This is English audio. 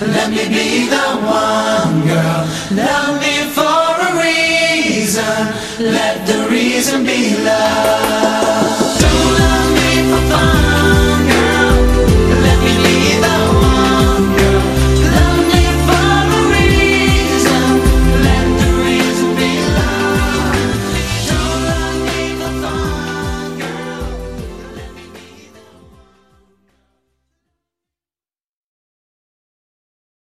Let me be the one girl. Love me for a reason. Let the reason be love.